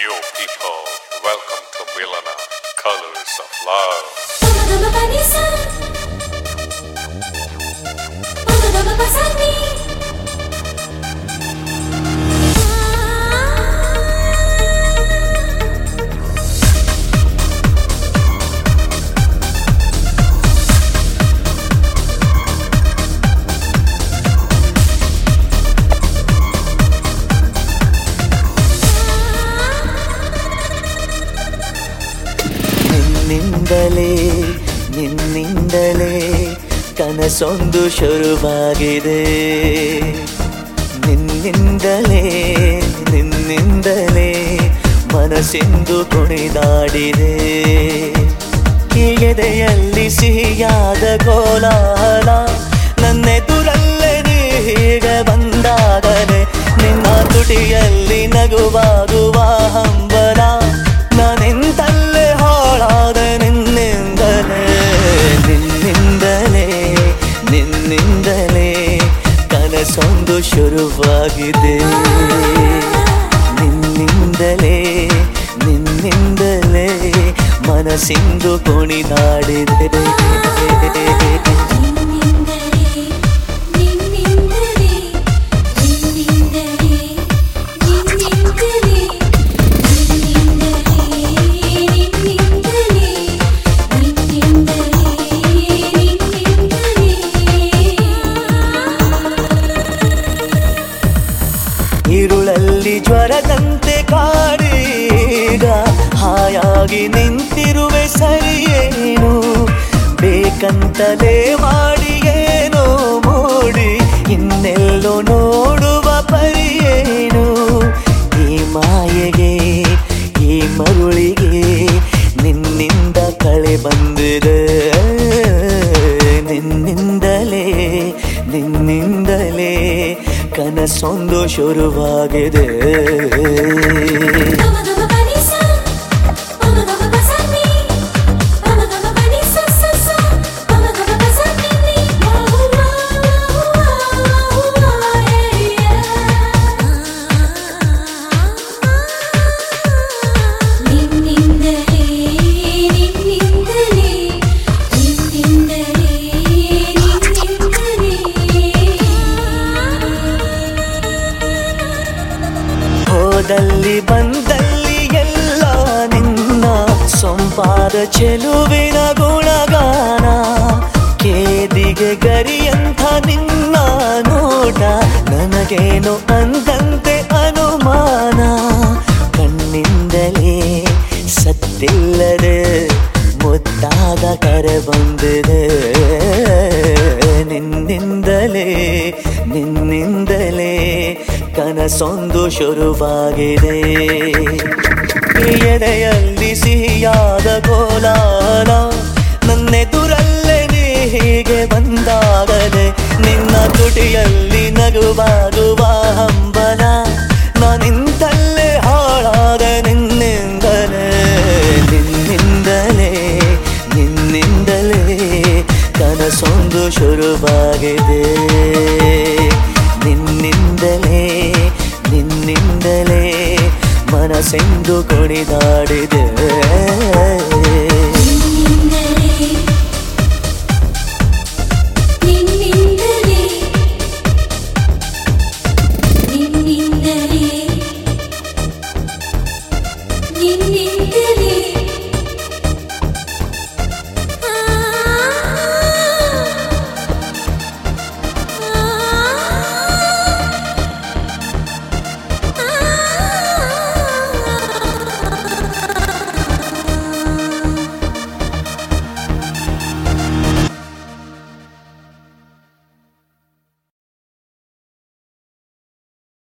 Yo, people, welcome to Milana Colors of Love. ನಿನ್ನಿಂದಲೇ ನಿನ್ನಿಂದಲೇ ಕನಸೊಂದು ಶುರುವಾಗಿದೆ. ನಿನ್ನಿಂದಲೇ ನಿನ್ನಿಂದಲೇ ಮನಸ್ಸಿಂದು ಕುಣಿದಾಡಿದೆ. ಹೀಗೆದೆಯಲ್ಲಿ ಸಿಹಿಯಾದ ಕೋಲಾಹಲ, ನನ್ನೆದುರಲ್ಲೇ ನೀ ಹೀಗೆ ಬಂದಾಗಲೇ, ನಿನ್ನ ತುಟಿಯಲ್ಲಿ ನಗುವಾಗುವ ಹಂಬಲ ಶುರುವಾಗಿದೆ ನಿನ್ನಿಂದಲೇ ನಿನ್ನಿಂದಲೇ ಮನಸ್ಸಿಂದು ಕುಣಿದಾಡಿದೆ ಹಾಯಾಗಿ ನಿಂತಿರುವೆ ಸರಿಯೇನು? ಬೇಕಂತಲೇ ಮಾಡಿ ಮೂಡಿ, ಇನ್ನೆಲ್ಲೋ ನೋಡುವ ಪರಿಯೇನು? ಈ ಮಾಯೆಗೆ, ಈ ಮರುಳಿಗೆ ನಿನ್ನಿಂದ ಕಳೆ ಬಂದಿದೆ. ನಿನ್ನಿಂದಲೇ ನಿನ್ನಿಂದಲೇ ಕನಸೊಂದು ಶುರುವಾಗಿದೆ. ಚೆಲುವಿನ ಗುಣಗಾನ, ಕೇದಿಗೆ ಗರಿಯಂಥ ನಿನ್ನ ನೋಟ, ನನಗೇನು ಅಂದಂತೆ ಅನುಮಾನ? ಕಣ್ಣಿಂದಲೇ ಸತ್ತಿಲ್ಲದೆ ಮುದ್ದಾದ ಕರೆ ಬಂದಿದೆ. ನಿನ್ನಿಂದಲೇ ನಿನ್ನಿಂದಲೇ ಕನಸೊಂದು ಶುರುವಾಗಿದೆ. ಈ ಎದೆಯಲ್ಲಿ ಸಿಹಿಯಾದ ಕೋಲಾಲ ನನ್ನೆದುರಲ್ಲೇ ನೀ ಹೀಗೆ ಬಂದಾಗದೆ ನಿನ್ನ ತುಟಿಯಲ್ಲಿ ನಗುವಾಗುವ ಹಂಬಲ. ನಾನಿಂತಲ್ಲೇ ಹಾಳಾದ ನಿನ್ನಿಂದಲೇ ನಿನ್ನಿಂದಲೇ ನಿನ್ನಿಂದಲೇ ಕನಸೊಂದು ಶುರುವಾಗಿದೆ. ಮನಸ್ಸೆಂದು ಕುಣಿದಾಡಿದೆ.